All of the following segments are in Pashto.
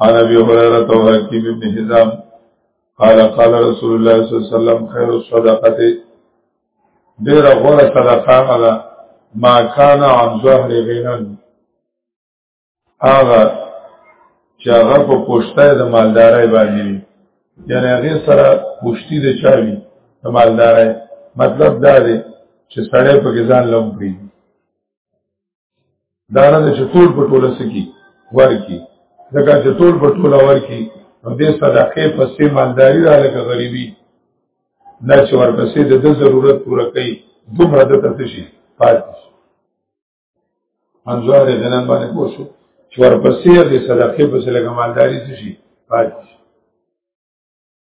عن ابي هريره وحكيم بن حزام قال قال رسول الله صلى الله عليه وسلم خير الصدقه ډیر غوره صدقه هغه ما کان عن ظهر غنن هغه چې هغه په پښته د مالدارای باندې یعنی هغه سره پښتی د چاوي د مالدارای مطلب دا دی چې سړی په ځان لوم پیږي دا نه چې ټول په ټوله سکی ورکی ځکه چې ټول په ټوله ورکی نو دې صدقې پسې مالداری را لکه غریبي نه چې ورپسې د د ضرورت پوره کوي دومره د ته شي پاتې شي منځوار غنن باندې پوښو چې ورپسې د صدقې پسې لګ مالداری شي پاتې شي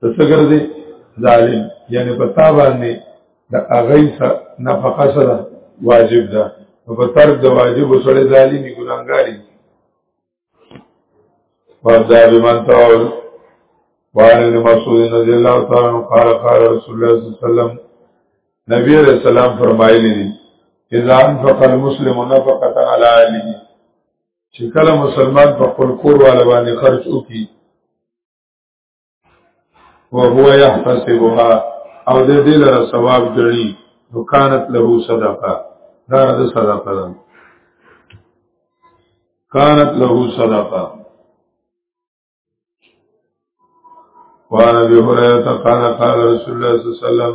ته څه ګرځي ظالم یعنی په تا باندې د هغه نفقه سره واجب ده په ترک د واجب سره ظالمي ګناګاری وابدا بمن تاول وعن ابن مسعود رضی الله تعالی عنہ قال قال رسول الله صلی الله علیه وسلم نبی علیہ السلام فرمایلی دي اذا انفق المسلم نفقه على اهله چې کله مسلمان په خپل کور والا باندې خرج وکړي وهو يحتسبها او د دې لپاره ثواب جوړي نو كانت له صدقه دا د صدقه ده كانت له صدقه وعن ابي هريره قال قال رسول الله صلى الله عليه وسلم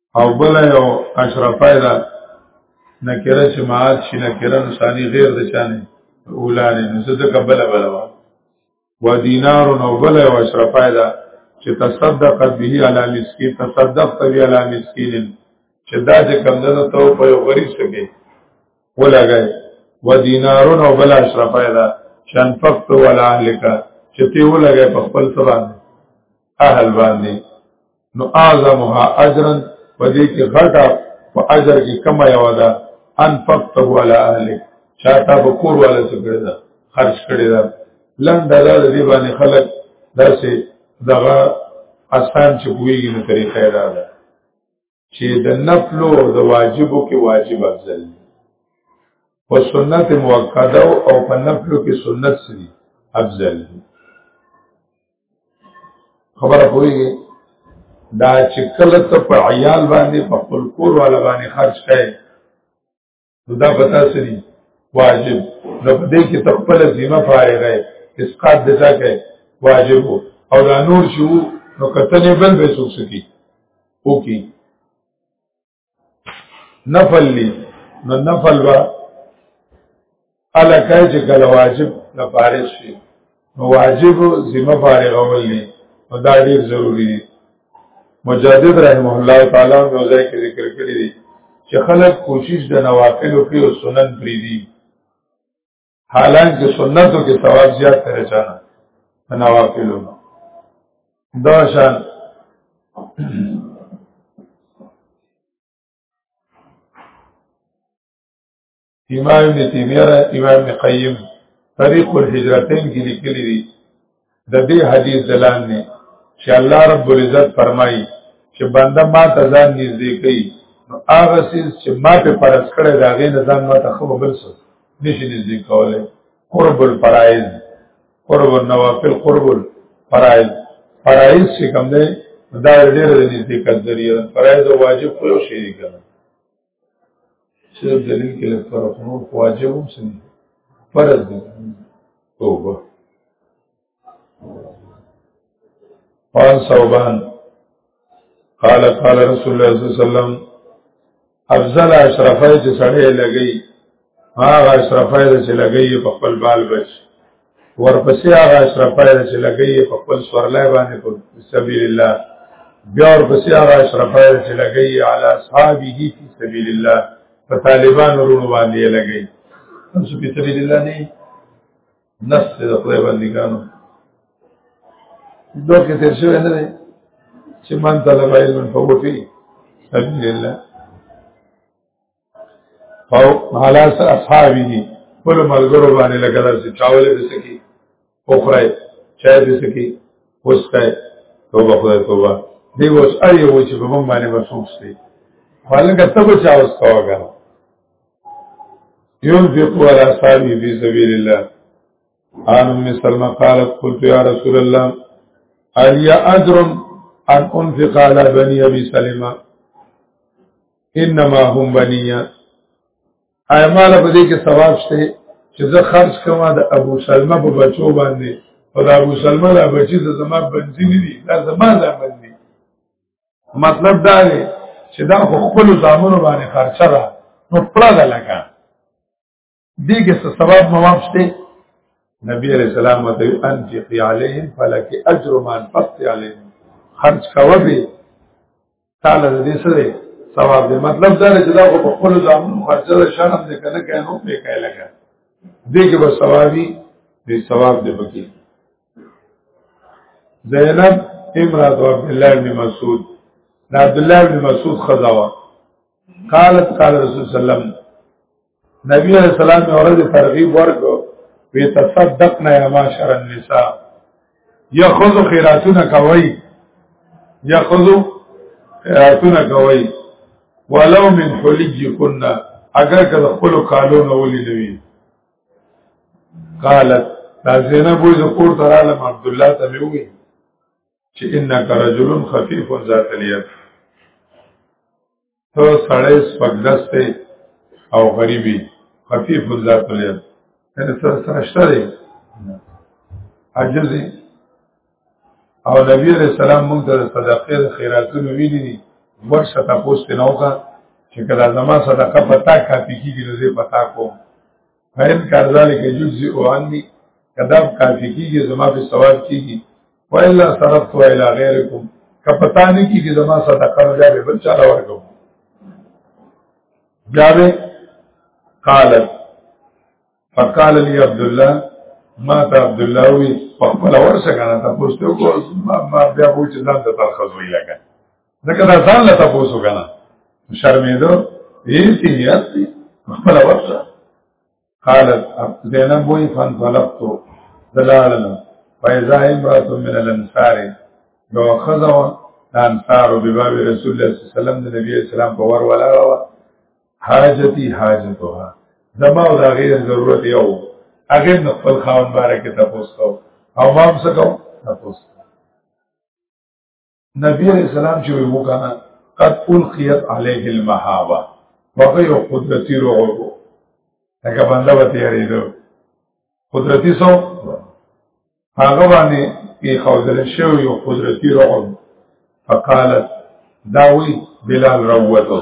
او بل یو اشرفای دا نکره چې معاد شي نکره نو ثاني غیر د چانه اولانه نو څه د قبل بل وا و دینار او بل یو اشرفای دا چې تصدقت به علی مسکین تصدقت به علی مسکین چې دا چې کم ده ته په یو غریب سکے ولګای و دینار او بل اشرفای دا شان فقط ولا اهلک چې ته ولګای په خپل سره اهل باندې نو اعظمها اجرا په دې کې غټه په اجر کې کم یو ده ان فقته علی اهله چاته په کور والا څه کړی دا خرج کړی دا لند دا دې باندې خلک داسې دغه آسان چې کویږي نو طریقه دا ده چې د نفل او د واجبو کې واجب افضل دی په سنت مؤکده او په نفل کې سنت سری افضل دی خبره پوهیږي دا چې کله ته په عیال باندې په خپل کور والا باندې خرج کړي نو دا پتا سری واجب نو په دې کې خپل ذمہ فارغ ہے اسقاط د چا کې واجب او دا نور شو نو کتنې بل به سوک سکی او کی نفل لی نو نفل با علاکای چې کله واجب نه فارغ شي نو واجب ذمہ فارغ اول لی نو دا ډیر ضروری دی مجدد رحمه الله تعالی نو ځای کې ذکر کړی دی چې خلک کوشش د نوافل او سنن پری دي حالانکه سنتو کې ثواب زیات تر چانه نوافلو دا شان امام ابن تیمیه امام ابن قیم طریق الهجرتین کې لیکلي دي د دې حدیث دلان نه چې الله رب العزت فرمایي چې بنده ما ته ځان نږدې کوي نو هغه سیس چې ما په پرس کړه دا غي نه ځان ما ته خو بل څه نشي نږدې کولای قرب الفرائض قرب النوافل قرب الفرائض فرائض چې کوم دی دا ډېر د نږدې کړ ذریعہ فرائض او واجب خو یو شی دی کنه چې دلیل کې لږ فرق نور واجب هم څه دي فرض دي توبه قال صوبان قال قال رسول الله صلی الله علیه وسلم افضل اشرفای چې سړی لګی هغه اشرفای د چې لګي په خپل بال بچ ورپسې هغه اشرفای د چې لګي په خپل سورلای باندې په سبیل الله بیا ورپسې هغه اشرفای د چې لګي علی اصحابه فی سبیل الله په طالبان ورونو باندې لګي تاسو په سبیل الله نه نفس د خدای باندې ګانو دوه کې تیر شوی نه دی چې من طلب علم فهو فی سبیل الله او حالا سر اصحابی دی پر ملګرو باندې لکه داسې چاول به سکی اوخره چای به سکی وسکای توبه خدای توبه دی اوس اړ یو چې په مونږ باندې مسوس دی خلګه ته به چا اوس کاوګا ينفق على صاحبه في سبيل الله عن ام سلمہ قالت قلت يا رسول الله هل يا اجر ان انفق على بني ابي سلمہ انما هم بنیات ایمال په دې کې ثواب شته چې زه خرج کوم د ابو سلمہ په بچو باندې او د ابو سلمہ لا بچی د زما بنځي نه دي دا زما لا بنځي مطلب دا دی چې دا خپل ځامن باندې خرچه را نو پړه لکه دیګه څه ثواب مواب شته نبی علیہ السلام وته انفق علیهم فلک اجر ما انفقت علیهم خرج کوه به تعالی دې سره ثواب دې مطلب دا چې دا په خپل ځان خرچه ده شرم دې کنه کینو په کای لګا دې کې به ثوابي دې ثواب دې پکې زینب امرات عبد الله بن مسعود عبد الله بن مسعود خزاوه قالت قال رسول الله صلی الله علیه وسلم نبی علیہ السلام نے عورت ترغیب ورکو وی تصدقنا یا معاشر النساء یا خذو خیراتنا کوي یا خذو خیراتنا کوي ولو من حلیجکن اگر که خپل کالو نه ولي نوي قالت دا زینب وې زپور تر عالم عبد الله ته وی چې انک رجل خفیف ذات الیت ته سړی سپګدسته او غریبي خفیف الذات الید یعنی سره سره شته دی عاجزي او نبی علیہ السلام موږ ته صدقې د خیراتونو ویلي دي ورشه تاسو ته نوکا چې کله زما صدقه پتا کافي کیږي نو زه پتا کوم فین کار ذالک جزء عنی کداب کافی کیږي زما په ثواب کیږي وإلا صرفت وإلى غيركم کپتا نه کیږي زما صدقه نه جاوي بل چا ورکو جاوي قالت فقال لي عبد الله ما ته عبد الله وی په خپل ورسه کنه تاسو ته کو ما بیا وو چې ځان ته ترخص وی لګا ځکه دا ځان له تاسو کنه شرمېدو هیڅ نیت دی خپل ورشه قالت زینب وی فن طلبتو دلالنا فإذا امرأة من الانصار یو خزو انصار بباب رسول الله صلی الله علیه وسلم د نبی اسلام په ور ولا حاجتی حاجتها زما او دا غیر ضرورت یو هغه د خپل خاون باره کې تاسو کو او ما هم څه کو تاسو نبی علیہ السلام چې وو کنه قد القیت علیه المحابه هغه یو قدرتی رعب هغه باندې وته یریدو قدرتی سو هغه باندې یې خوذل شو یو قدرتی رعب فقالت داوی بلال روته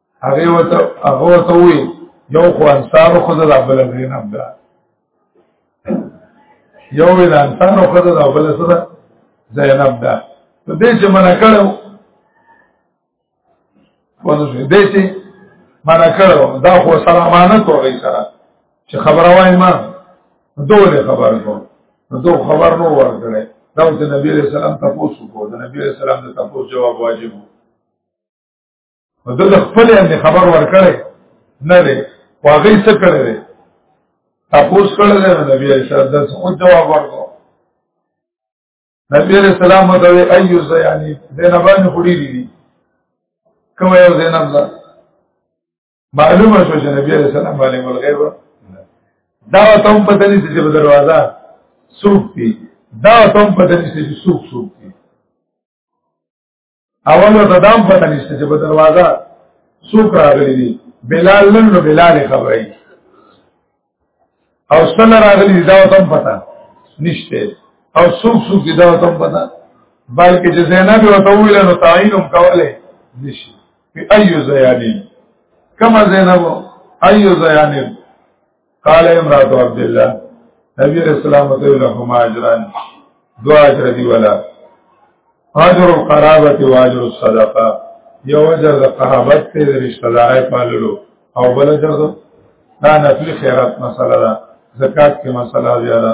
هغه وته هغه وته وی یو خو انصار خو د بل زینب ده یو د انصار خو د بل سره زینب ده نو دې چې منا کړو ونه دې چې منا کړو دا خو سره امانت وغی سره چې خبره وایم ما دوله خبر کو نو دو خبر نو ورکړې دا د نبی رسول الله تاسو کو د نبی رسول الله تاسو جواب واجب وو نو د خپل باندې خبر ورکړي نه دی واغې څه کړی دی تاسو کړل دی نبی علیہ السلام د خود جواب ورکړو نبی علیہ السلام ته وی ایو زیانی زینب باندې خوري دي کوم یو زینب ده معلومه شو چې نبی علیہ السلام باندې ملغیب دا ته هم پته نشي چې په دروازه سوق دي دا ته هم پته نشي چې سوق سوق دي اول ته دام پته نشته چې په دروازه څوک راغلي دي بلال نن نو بلال خبري او سن راغلي دي دا تم پته نشته او څوک څوک دي دا تم پته بلکې چې زینب او طویل نو تعین هم کوله نشي په ایو زیانی کما زینب ایو زیانی قال امرات عبد الله نبی رسول الله صلی الله علیه اجران دوا اجر دی ولا اجر القرابه و اجر الصدقه یو اجر د قرابت ته د رشتہ دارای پاللو او بل اجر دا نفلی خیرات مسله ده زکات کې مسله زیاده